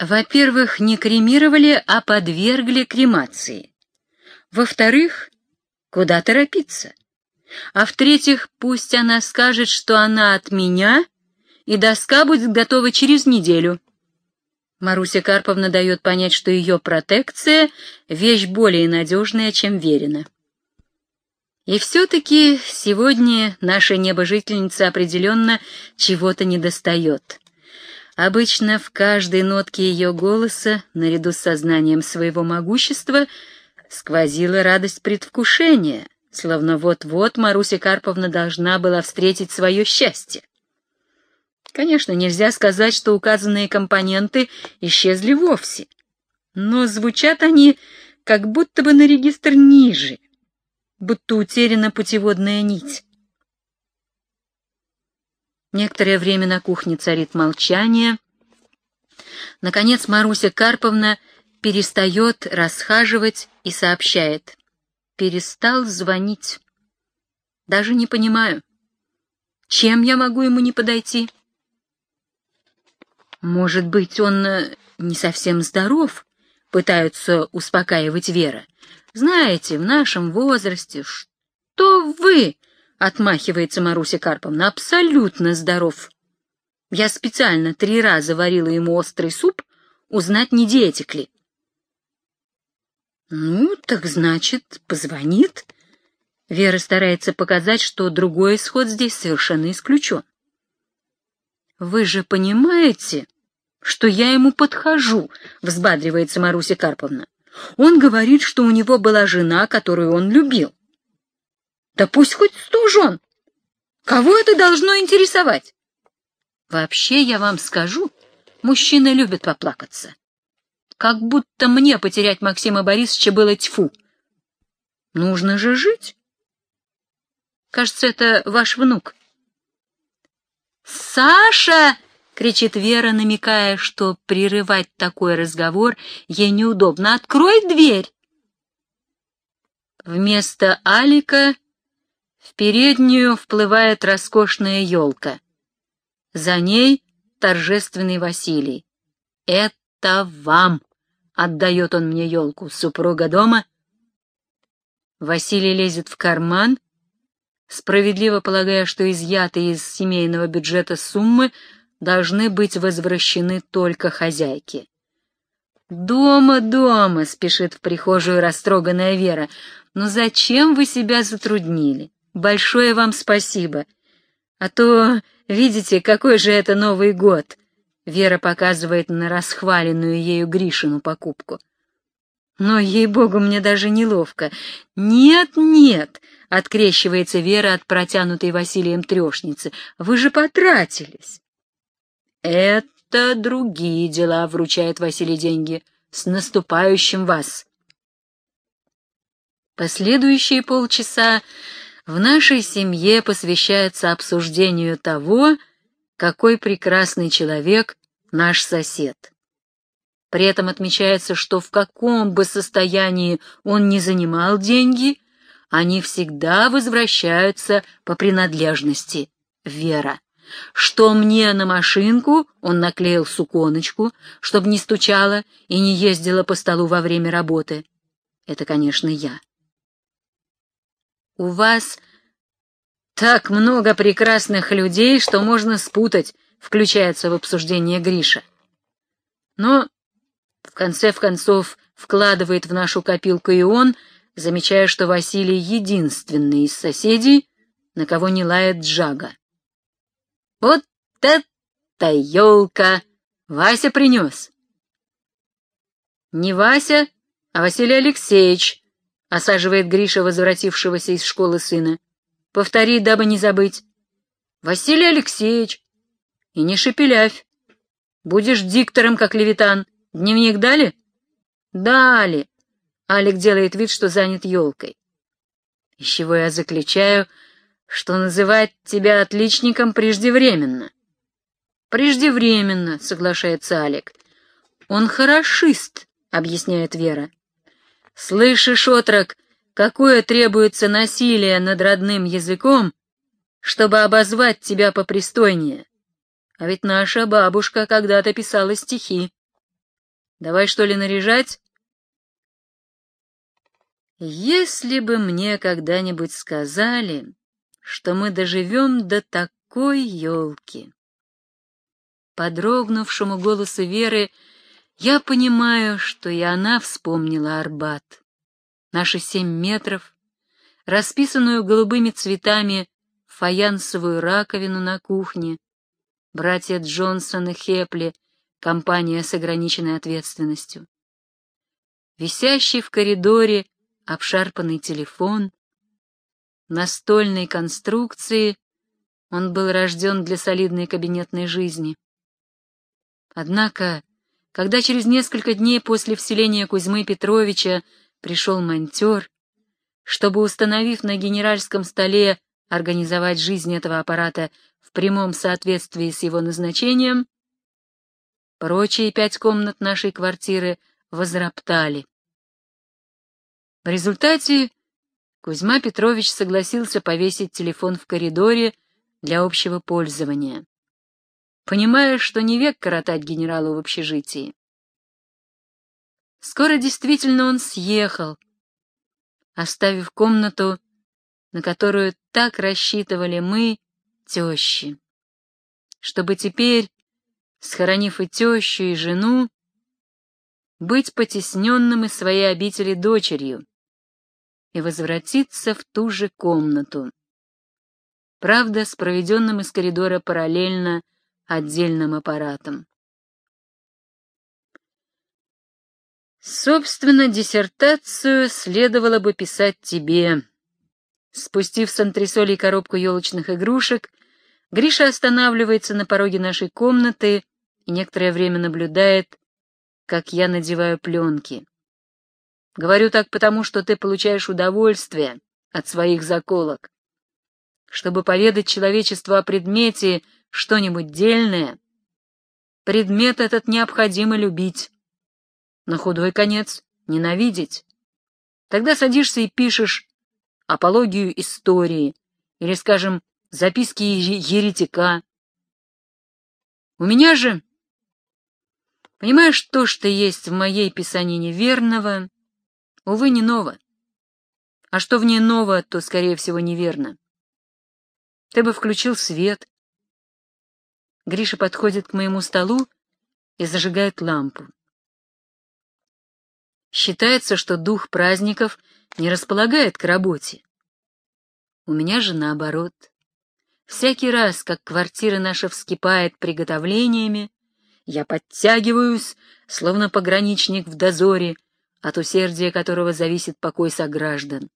Во-первых, не кремировали, а подвергли кремации. Во-вторых, куда торопиться? А в-третьих, пусть она скажет, что она от меня, и доска будет готова через неделю. Маруся Карповна дает понять, что ее протекция — вещь более надежная, чем верена. И все-таки сегодня наша небожительница определенно чего-то недостает. Обычно в каждой нотке ее голоса, наряду с сознанием своего могущества, сквозила радость предвкушения, словно вот-вот Маруся Карповна должна была встретить свое счастье. Конечно, нельзя сказать, что указанные компоненты исчезли вовсе, но звучат они как будто бы на регистр ниже, будто утеряна путеводная нить. Некоторое время на кухне царит молчание. Наконец Маруся Карповна перестает расхаживать и сообщает. Перестал звонить. Даже не понимаю, чем я могу ему не подойти? Может быть, он э, не совсем здоров? Пытаются успокаивать Вера. Знаете, в нашем возрасте... Что вы? Отмахивается Маруся Карповна. Абсолютно здоров. Я специально три раза варила ему острый суп, узнать, не диетик ли. Ну, так значит, позвонит. Вера старается показать, что другой исход здесь совершенно исключен. Вы же понимаете, что я ему подхожу, взбадривается Маруся Карповна. Он говорит, что у него была жена, которую он любил. Да пусть хоть сто жен. Кого это должно интересовать? Вообще, я вам скажу, мужчины любят поплакаться. Как будто мне потерять Максима Борисовича было тьфу. Нужно же жить. Кажется, это ваш внук. «Саша!» — кричит Вера, намекая, что прерывать такой разговор ей неудобно. «Открой дверь!» Вместо Алика в переднюю вплывает роскошная елка. За ней торжественный Василий. «Это вам!» — отдает он мне елку. «Супруга дома?» Василий лезет в карман, справедливо полагая, что изъятые из семейного бюджета суммы должны быть возвращены только хозяйке. «Дома, дома!» — спешит в прихожую растроганная Вера. «Но зачем вы себя затруднили?» Большое вам спасибо. А то, видите, какой же это Новый год. Вера показывает на расхваленную ею Гришину покупку. Но, ей-богу, мне даже неловко. Нет, нет, открещивается Вера от протянутой Василием трешницы. Вы же потратились. Это другие дела, вручает Василий деньги. С наступающим вас. Последующие полчаса в нашей семье посвящается обсуждению того, какой прекрасный человек наш сосед. При этом отмечается, что в каком бы состоянии он ни занимал деньги, они всегда возвращаются по принадлежности. Вера. Что мне на машинку он наклеил суконочку, чтобы не стучала и не ездила по столу во время работы. Это, конечно, я. У вас так много прекрасных людей, что можно спутать, включается в обсуждение Гриша. Но, в конце в концов, вкладывает в нашу копилку и он, замечая, что Василий единственный из соседей, на кого не лает Джага. Вот это елка! Вася принес. Не Вася, а Василий Алексеевич, — осаживает Гриша, возвратившегося из школы сына. — Повтори, дабы не забыть. — Василий Алексеевич. — И не шепелявь. Будешь диктором, как левитан. Дневник дали? — Дали. Алик делает вид, что занят елкой. Из чего я заключаю, что называть тебя отличником преждевременно. — Преждевременно, — соглашается Алик. — Он хорошист, — объясняет Вера. Слышишь, отрок, какое требуется насилие над родным языком, чтобы обозвать тебя попристойнее? А ведь наша бабушка когда-то писала стихи. Давай, что ли, наряжать? Если бы мне когда-нибудь сказали, что мы доживем до такой елки. По дрогнувшему голосу Веры я понимаю, что и она вспомнила Арбат. Наши семь метров, расписанную голубыми цветами фаянсовую раковину на кухне, братья Джонсон и Хепли, компания с ограниченной ответственностью. Висящий в коридоре обшарпанный телефон, настольной конструкции, он был рожден для солидной кабинетной жизни. Однако, когда через несколько дней после вселения Кузьмы Петровича пришел монтер, чтобы, установив на генеральском столе, организовать жизнь этого аппарата в прямом соответствии с его назначением, прочие пять комнат нашей квартиры возроптали. В результате Кузьма Петрович согласился повесить телефон в коридоре для общего пользования, понимая, что не век коротать генералу в общежитии. Скоро действительно он съехал, оставив комнату, на которую так рассчитывали мы, тещи, чтобы теперь, схоронив и тещу, и жену, быть потесненным из своей обители дочерью, и возвратиться в ту же комнату. Правда, с проведенным из коридора параллельно отдельным аппаратом. Собственно, диссертацию следовало бы писать тебе. Спустив с антресолей коробку елочных игрушек, Гриша останавливается на пороге нашей комнаты и некоторое время наблюдает, как я надеваю пленки. Говорю так потому, что ты получаешь удовольствие от своих заколок. Чтобы поведать человечеству о предмете что-нибудь дельное, предмет этот необходимо любить. На худой конец — ненавидеть. Тогда садишься и пишешь апологию истории или, скажем, записки еретика. У меня же, понимаешь, то, что есть в моей писании неверного, Увы, не ново. А что в ней ново, то, скорее всего, неверно. Ты бы включил свет. Гриша подходит к моему столу и зажигает лампу. Считается, что дух праздников не располагает к работе. У меня же наоборот. Всякий раз, как квартира наша вскипает приготовлениями, я подтягиваюсь, словно пограничник в дозоре, от усердия которого зависит покой сограждан.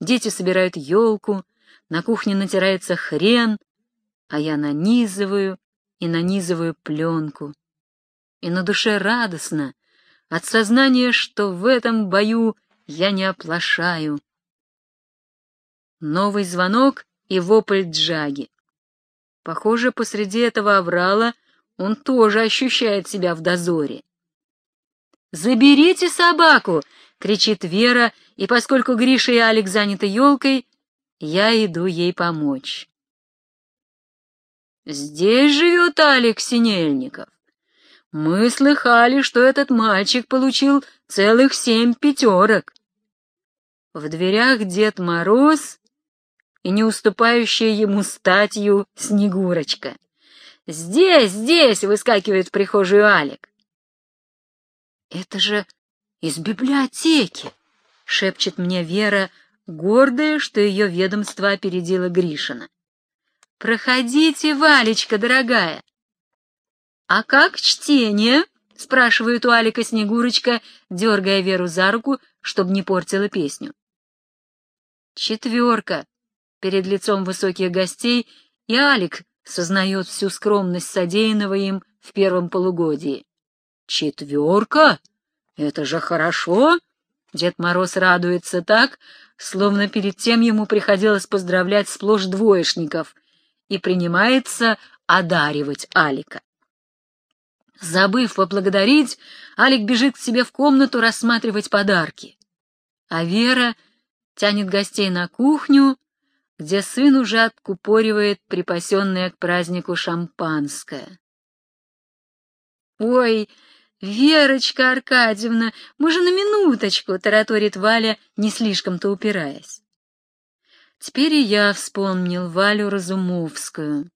Дети собирают елку, на кухне натирается хрен, а я нанизываю и нанизываю пленку. И на душе радостно от сознания, что в этом бою я не оплошаю. Новый звонок и вопль Джаги. Похоже, посреди этого оврала он тоже ощущает себя в дозоре. «Заберите собаку!» — кричит Вера, и поскольку Гриша и Алик заняты елкой, я иду ей помочь. «Здесь живет Алик Синельников. Мы слыхали, что этот мальчик получил целых семь пятерок. В дверях Дед Мороз и не уступающая ему статью Снегурочка. «Здесь, здесь!» — выскакивает в прихожую Алик. «Это же из библиотеки!» — шепчет мне Вера, гордая, что ее ведомство опередило Гришина. «Проходите, Валечка, дорогая!» «А как чтение?» — спрашивает у Алика Снегурочка, дергая Веру за руку, чтобы не портила песню. «Четверка!» Перед лицом высоких гостей и Алик сознает всю скромность содеянного им в первом полугодии. Четверка? Это же хорошо! Дед Мороз радуется так, словно перед тем ему приходилось поздравлять сплошь двоечников, и принимается одаривать Алика. Забыв поблагодарить, Алик бежит к себе в комнату рассматривать подарки. А Вера тянет гостей на кухню, где сын уже откупоривает припасенное к празднику шампанское. «Ой, Верочка Аркадьевна, мы же на минуточку, — тараторит Валя, не слишком-то упираясь. Теперь и я вспомнил Валю Разумовскую.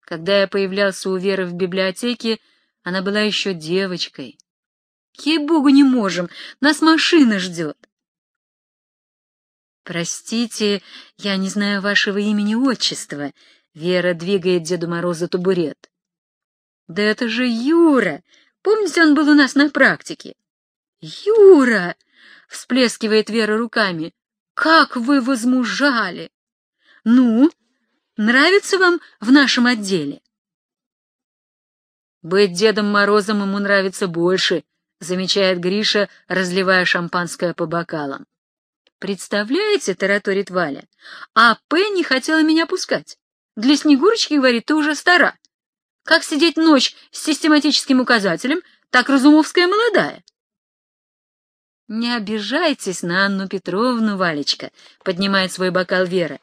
Когда я появлялся у Веры в библиотеке, она была еще девочкой. Ей-богу, не можем, нас машина ждет. Простите, я не знаю вашего имени-отчества. Вера двигает Деду Морозу табурет. Да это же Юра! Помните, он был у нас на практике? Юра! Всплескивает Вера руками. Как вы возмужали! Ну, нравится вам в нашем отделе? Быть Дедом Морозом ему нравится больше, замечает Гриша, разливая шампанское по бокалам. Представляете, тараторит Валя, а П не хотела меня пускать. Для Снегурочки, говорит, ты уже стара. Как сидеть ночь с систематическим указателем, так Разумовская молодая. «Не обижайтесь на Анну Петровну, Валечка», — поднимает свой бокал Вера.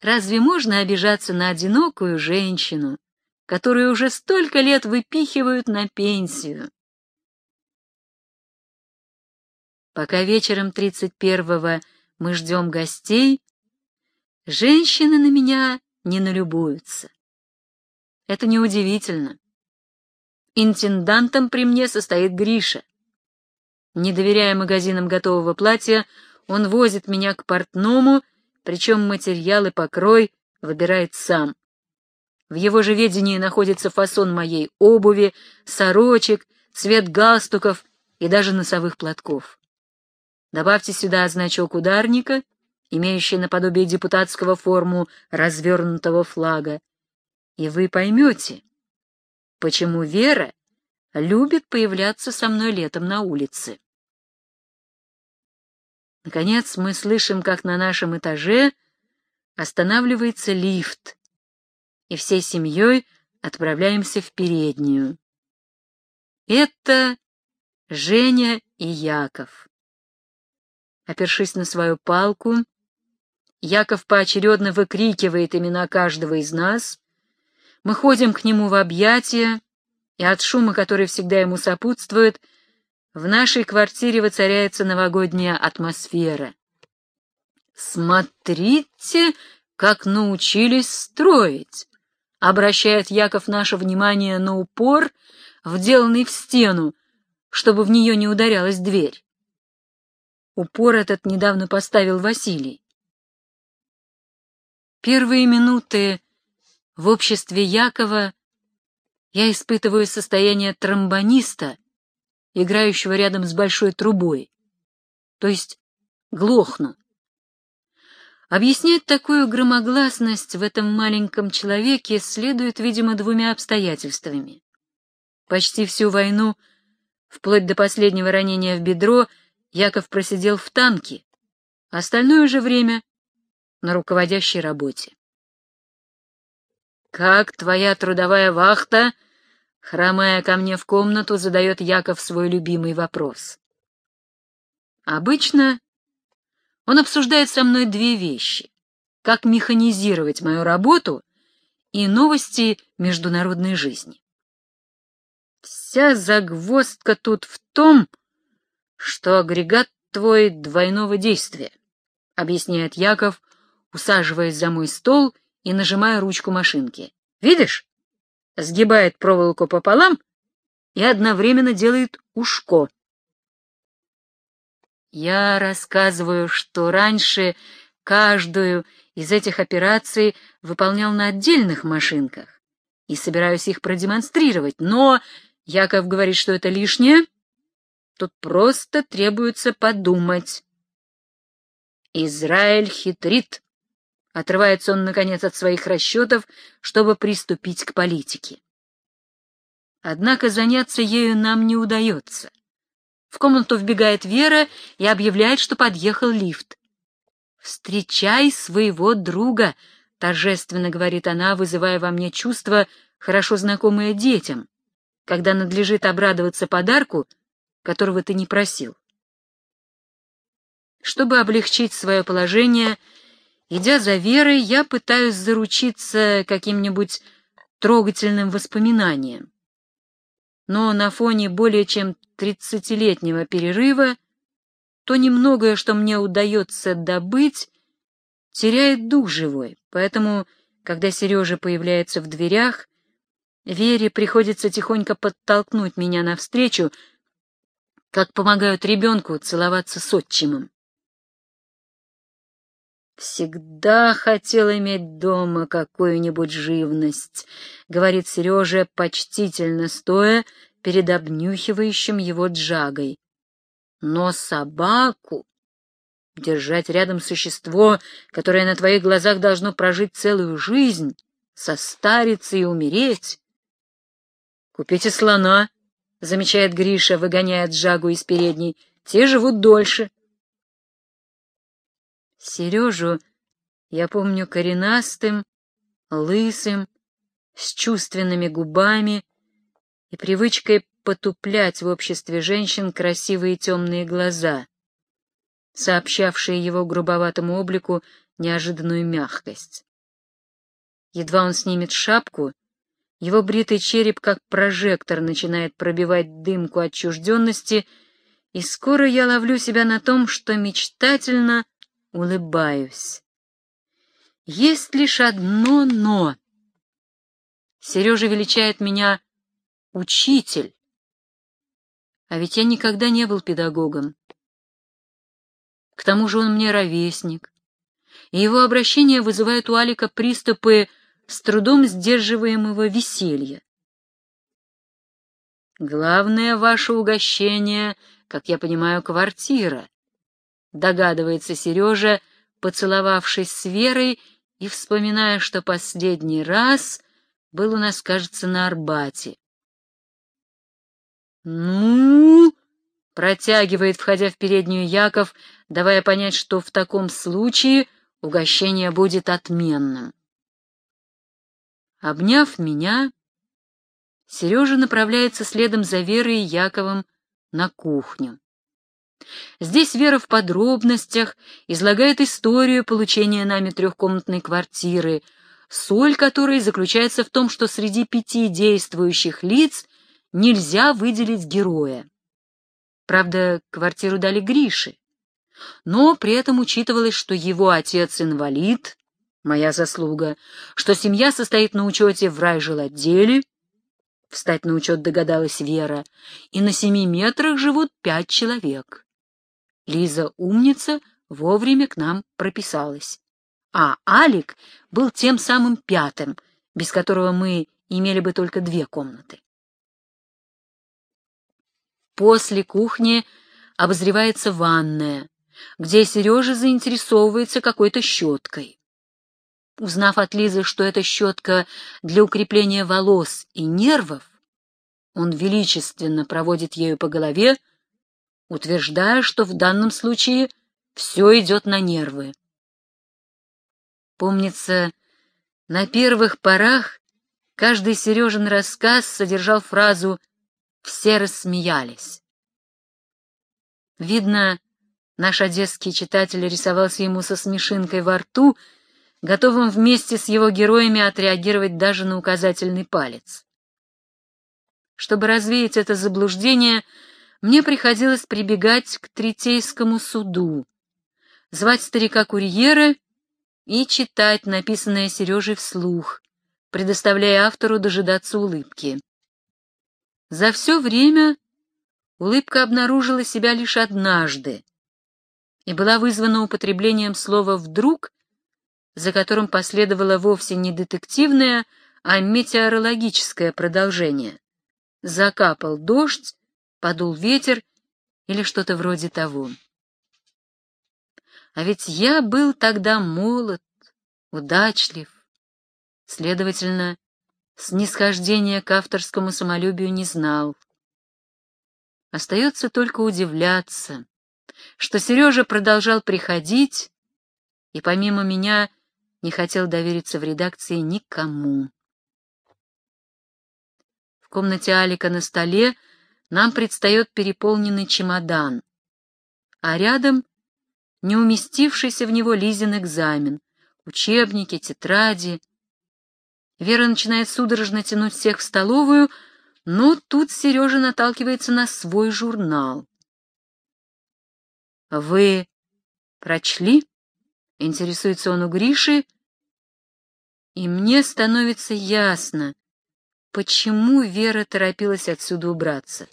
«Разве можно обижаться на одинокую женщину, которую уже столько лет выпихивают на пенсию?» Пока вечером тридцать первого мы ждем гостей, женщины на меня не налюбуются. Это неудивительно. Интендантом при мне состоит Гриша. Не доверяя магазинам готового платья, он возит меня к портному, причем материал и покрой выбирает сам. В его же ведении находится фасон моей обуви, сорочек, цвет галстуков и даже носовых платков. Добавьте сюда значок ударника, имеющий наподобие депутатского форму развернутого флага, и вы поймете, почему Вера любит появляться со мной летом на улице. Наконец мы слышим, как на нашем этаже останавливается лифт, и всей семьей отправляемся в переднюю. Это Женя и Яков. Опершись на свою палку, Яков поочередно выкрикивает имена каждого из нас. Мы ходим к нему в объятия, и от шума, который всегда ему сопутствует, в нашей квартире воцаряется новогодняя атмосфера. «Смотрите, как научились строить!» — обращает Яков наше внимание на упор, вделанный в стену, чтобы в нее не ударялась дверь. Упор этот недавно поставил Василий. Первые минуты в обществе Якова я испытываю состояние тромбониста, играющего рядом с большой трубой, то есть глохну. Объяснять такую громогласность в этом маленьком человеке следует, видимо, двумя обстоятельствами. Почти всю войну, вплоть до последнего ранения в бедро, Яков просидел в танке, остальное же время — на руководящей работе. «Как твоя трудовая вахта?» Хромая ко мне в комнату, задает Яков свой любимый вопрос. Обычно он обсуждает со мной две вещи. Как механизировать мою работу и новости международной жизни. Вся загвоздка тут в том, что агрегат твой двойного действия, объясняет Яков, усаживаясь за мой стол и нажимая ручку машинки. Видишь? Сгибает проволоку пополам и одновременно делает ушко. Я рассказываю, что раньше каждую из этих операций выполнял на отдельных машинках и собираюсь их продемонстрировать, но Яков говорит, что это лишнее, Тут просто требуется подумать. Израиль хитрит. Отрывается он, наконец, от своих расчетов, чтобы приступить к политике. Однако заняться ею нам не удается. В комнату вбегает Вера и объявляет, что подъехал лифт. «Встречай своего друга», — торжественно говорит она, вызывая во мне чувство, хорошо знакомое детям, когда надлежит обрадоваться подарку — которого ты не просил. Чтобы облегчить свое положение, идя за Верой, я пытаюсь заручиться каким-нибудь трогательным воспоминанием. но на фоне более чем тридцатилетнего перерыва то немногое, что мне удается добыть, теряет дух живой, поэтому, когда Сережа появляется в дверях, Вере приходится тихонько подтолкнуть меня навстречу, как помогают ребенку целоваться с отчимом. «Всегда хотел иметь дома какую-нибудь живность», — говорит Сережа, почтительно стоя перед обнюхивающим его джагой. «Но собаку держать рядом существо, которое на твоих глазах должно прожить целую жизнь, состариться и умереть. Купите слона, — замечает Гриша, выгоняя Джагу из передней, — те живут дольше. Сережу я помню коренастым, лысым, с чувственными губами и привычкой потуплять в обществе женщин красивые темные глаза, сообщавшие его грубоватому облику неожиданную мягкость. Едва он снимет шапку, его бритый череп, как прожектор, начинает пробивать дымку отчужденности, и скоро я ловлю себя на том, что мечтательно улыбаюсь. Есть лишь одно «но». Сережа величает меня учитель, а ведь я никогда не был педагогом. К тому же он мне ровесник, и его обращение вызывает у Алика приступы с трудом сдерживаемого веселья. «Главное ваше угощение, как я понимаю, квартира», — догадывается Сережа, поцеловавшись с Верой и вспоминая, что последний раз был у нас, кажется, на Арбате. «Ну?» — протягивает, входя в переднюю Яков, давая понять, что в таком случае угощение будет отменным. Обняв меня, Сережа направляется следом за Верой и Яковом на кухню. Здесь Вера в подробностях излагает историю получения нами трехкомнатной квартиры, соль которой заключается в том, что среди пяти действующих лиц нельзя выделить героя. Правда, квартиру дали Грише, но при этом учитывалось, что его отец инвалид, Моя заслуга, что семья состоит на учете в райжилотделе, встать на учет догадалась Вера, и на семи метрах живут пять человек. Лиза умница вовремя к нам прописалась. А Алик был тем самым пятым, без которого мы имели бы только две комнаты. После кухни обозревается ванная, где Сережа заинтересовывается какой-то щеткой. Узнав от Лизы, что это щетка для укрепления волос и нервов, он величественно проводит ею по голове, утверждая, что в данном случае все идет на нервы. Помнится, на первых порах каждый Сережин рассказ содержал фразу «все рассмеялись». Видно, наш одесский читатель рисовался ему со смешинкой во рту — готовым вместе с его героями отреагировать даже на указательный палец. Чтобы развеять это заблуждение, мне приходилось прибегать к Третейскому суду, звать старика-курьера и читать написанное Сережей вслух, предоставляя автору дожидаться улыбки. За все время улыбка обнаружила себя лишь однажды и была вызвана употреблением слова «вдруг» за которым последовало вовсе не детективное, а метеорологическое продолжение. Закапал дождь, подул ветер или что-то вроде того. А ведь я был тогда молод, удачлив. Следовательно, снисхождения к авторскому самолюбию не знал. Остается только удивляться, что Сережа продолжал приходить, и помимо меня не хотел довериться в редакции никому. В комнате Алика на столе нам предстает переполненный чемодан, а рядом не уместившийся в него Лизин экзамен, учебники, тетради. Вера начинает судорожно тянуть всех в столовую, Но тут Сережа наталкивается на свой журнал. «Вы прочли?» — интересуется он у Гриши, и мне становится ясно, почему Вера торопилась отсюда убраться.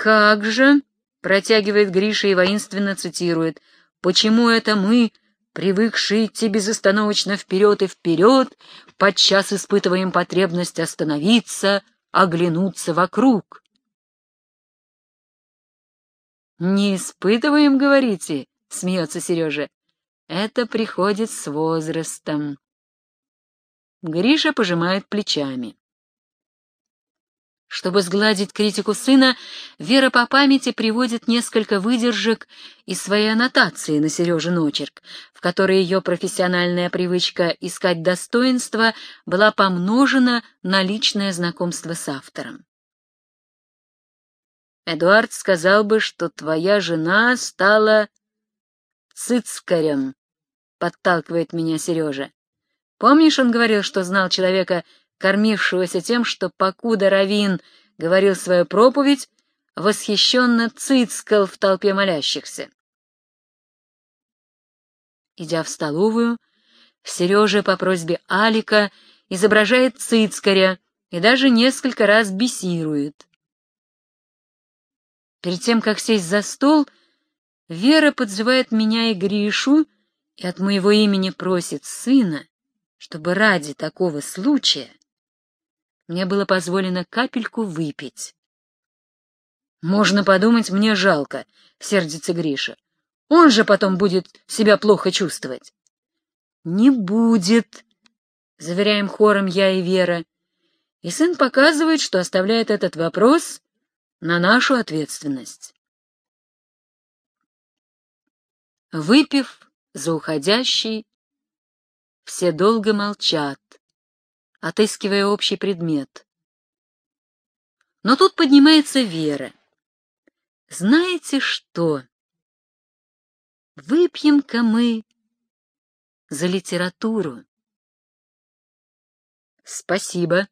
«Как же!» — протягивает Гриша и воинственно цитирует. «Почему это мы, привыкшие идти безостановочно вперед и вперед, подчас испытываем потребность остановиться, оглянуться вокруг?» «Не испытываем, говорите?» — смеется Сережа. «Это приходит с возрастом». Гриша пожимает плечами. Чтобы сгладить критику сына, Вера по памяти приводит несколько выдержек из своей аннотации на Сережин очерк, в которой ее профессиональная привычка искать достоинства была помножена на личное знакомство с автором. Эдуард сказал бы, что твоя жена стала цицкарем, подталкивает меня Сережа. Помнишь, он говорил, что знал человека, кормившегося тем, что покуда Равин говорил свою проповедь, восхищенно цицкал в толпе молящихся. Идя в столовую, Сережа по просьбе Алика изображает цицкаря и даже несколько раз бесирует. Перед тем, как сесть за стол, Вера подзывает меня и Гришу и от моего имени просит сына, чтобы ради такого случая мне было позволено капельку выпить. «Можно подумать, мне жалко», — сердится Гриша. «Он же потом будет себя плохо чувствовать». «Не будет», — заверяем хором я и Вера. И сын показывает, что оставляет этот вопрос на нашу ответственность. Выпив за уходящий, все долго молчат, отыскивая общий предмет. Но тут поднимается Вера. Знаете что? Выпьем-ка мы за литературу. Спасибо,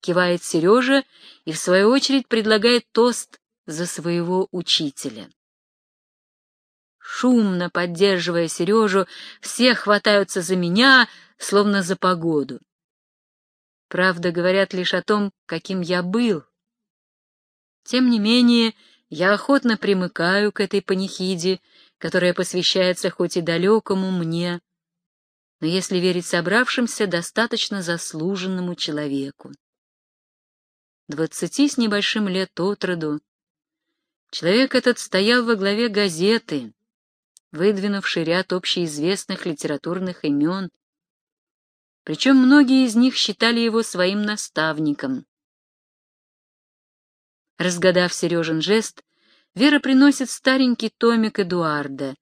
кивает Сережа и в свою очередь предлагает тост за своего учителя. Шумно поддерживая Сережу, все хватаются за меня, словно за погоду. Правда, говорят лишь о том, каким я был. Тем не менее, я охотно примыкаю к этой панихиде, которая посвящается хоть и далекому мне, но, если верить собравшимся, достаточно заслуженному человеку двадцати с небольшим лет от роду. Человек этот стоял во главе газеты, выдвинувший ряд общеизвестных литературных имен, причем многие из них считали его своим наставником. Разгадав Сережин жест, Вера приносит старенький томик Эдуарда,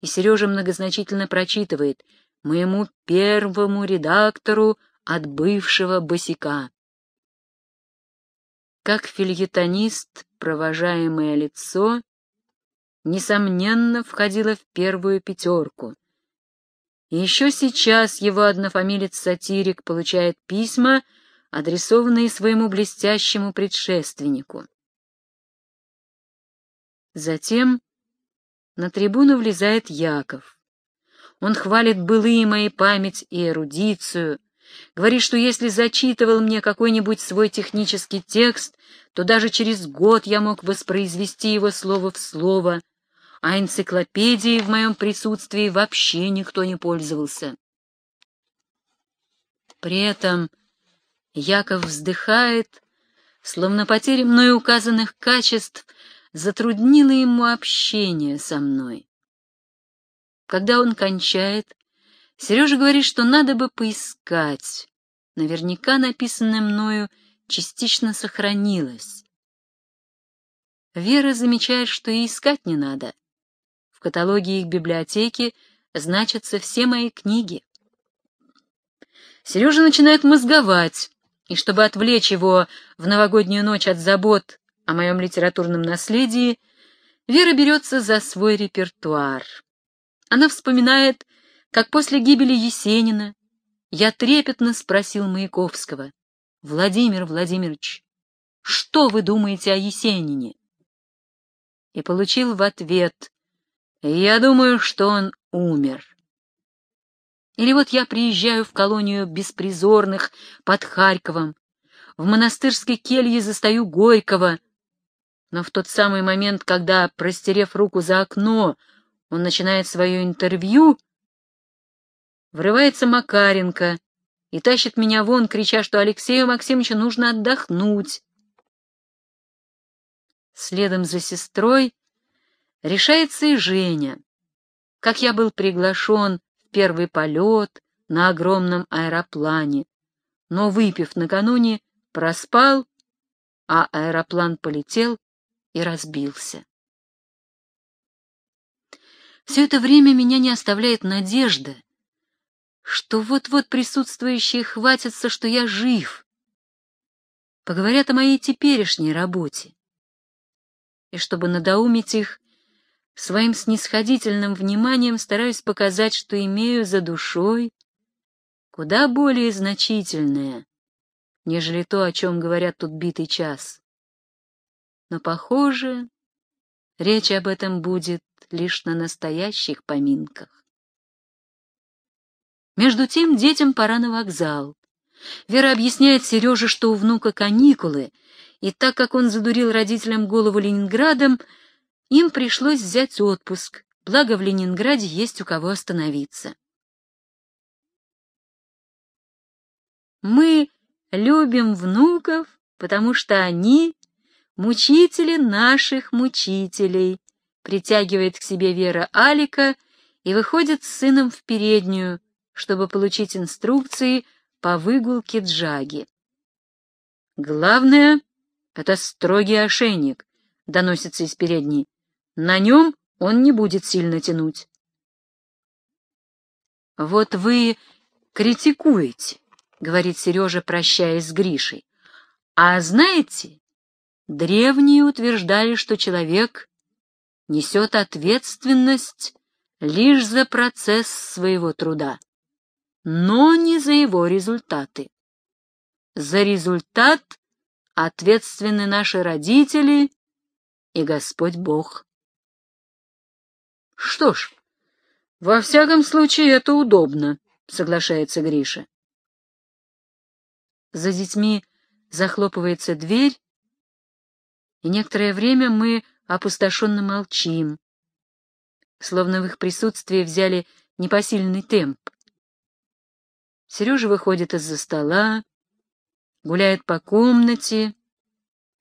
и Сережа многозначительно прочитывает «Моему первому редактору от бывшего босика». Как фильетонист, провожаемое лицо, несомненно, входило в первую пятерку. Еще сейчас его однофамилец-сатирик получает письма, адресованные своему блестящему предшественнику. Затем на трибуну влезает Яков. Он хвалит былые мои память и эрудицию, Говорит, что если зачитывал мне какой-нибудь свой технический текст, то даже через год я мог воспроизвести его слово в слово, а энциклопедией в моем присутствии вообще никто не пользовался. При этом Яков вздыхает, словно потеря мной указанных качеств затруднила ему общение со мной. Когда он кончает, Сережа говорит, что надо бы поискать. Наверняка написанное мною частично сохранилось. Вера замечает, что и искать не надо. В каталоге их библиотеки значатся все мои книги. Сережа начинает мозговать, и чтобы отвлечь его в новогоднюю ночь от забот о моем литературном наследии, Вера берется за свой репертуар. Она вспоминает как после гибели Есенина я трепетно спросил Маяковского, Владимир Владимирович, что вы думаете о Есенине? И получил в ответ, я думаю, что он умер. Или вот я приезжаю в колонию беспризорных под Харьковом, в монастырской келье застаю Горького, но в тот самый момент, когда, простерев руку за окно, он начинает свое интервью, врывается Макаренко и тащит меня вон, крича, что Алексею Максимовичу нужно отдохнуть. Следом за сестрой решается и Женя. Как я был приглашен первый полет на огромном аэроплане, но, выпив накануне, проспал, а аэроплан полетел и разбился. Все это время меня не оставляет надежда, что вот-вот присутствующие хватятся, что я жив. Поговорят о моей теперешней работе. И чтобы надоумить их, Своим снисходительным вниманием стараюсь показать, что имею за душой куда более значительное, нежели то, о чем говорят тут битый час. Но, похоже, речь об этом будет лишь на настоящих поминках. Между тем детям пора на вокзал. Вера объясняет Сереже, что у внука каникулы, и так как он задурил родителям голову Ленинградом, им пришлось взять отпуск, благо в Ленинграде есть у кого остановиться. Мы любим внуков, потому что они — мучители наших мучителей, притягивает к себе Вера Алика и выходит с сыном в переднюю, чтобы получить инструкции по выгулке джаги. Главное — это строгий ошейник, доносится из передней. На нем он не будет сильно тянуть. «Вот вы критикуете», — говорит Сережа, прощаясь с Гришей. «А знаете, древние утверждали, что человек несет ответственность лишь за процесс своего труда, но не за его результаты. За результат ответственны наши родители и Господь Бог. Что ж, во всяком случае это удобно, соглашается Гриша. За детьми захлопывается дверь, и некоторое время мы опустошенно молчим, словно в их присутствии взяли непосильный темп. Сережа выходит из-за стола, гуляет по комнате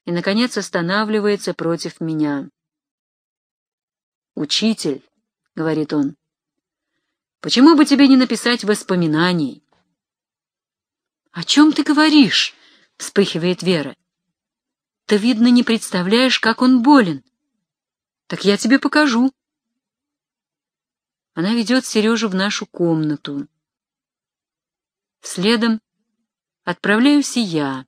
и, наконец, останавливается против меня. «Учитель», — говорит он, — «почему бы тебе не написать воспоминаний?» «О чем ты говоришь?» — вспыхивает Вера. «Ты, видно, не представляешь, как он болен. Так я тебе покажу». Она ведет Сережу в нашу комнату. Следом отправляюсь и я.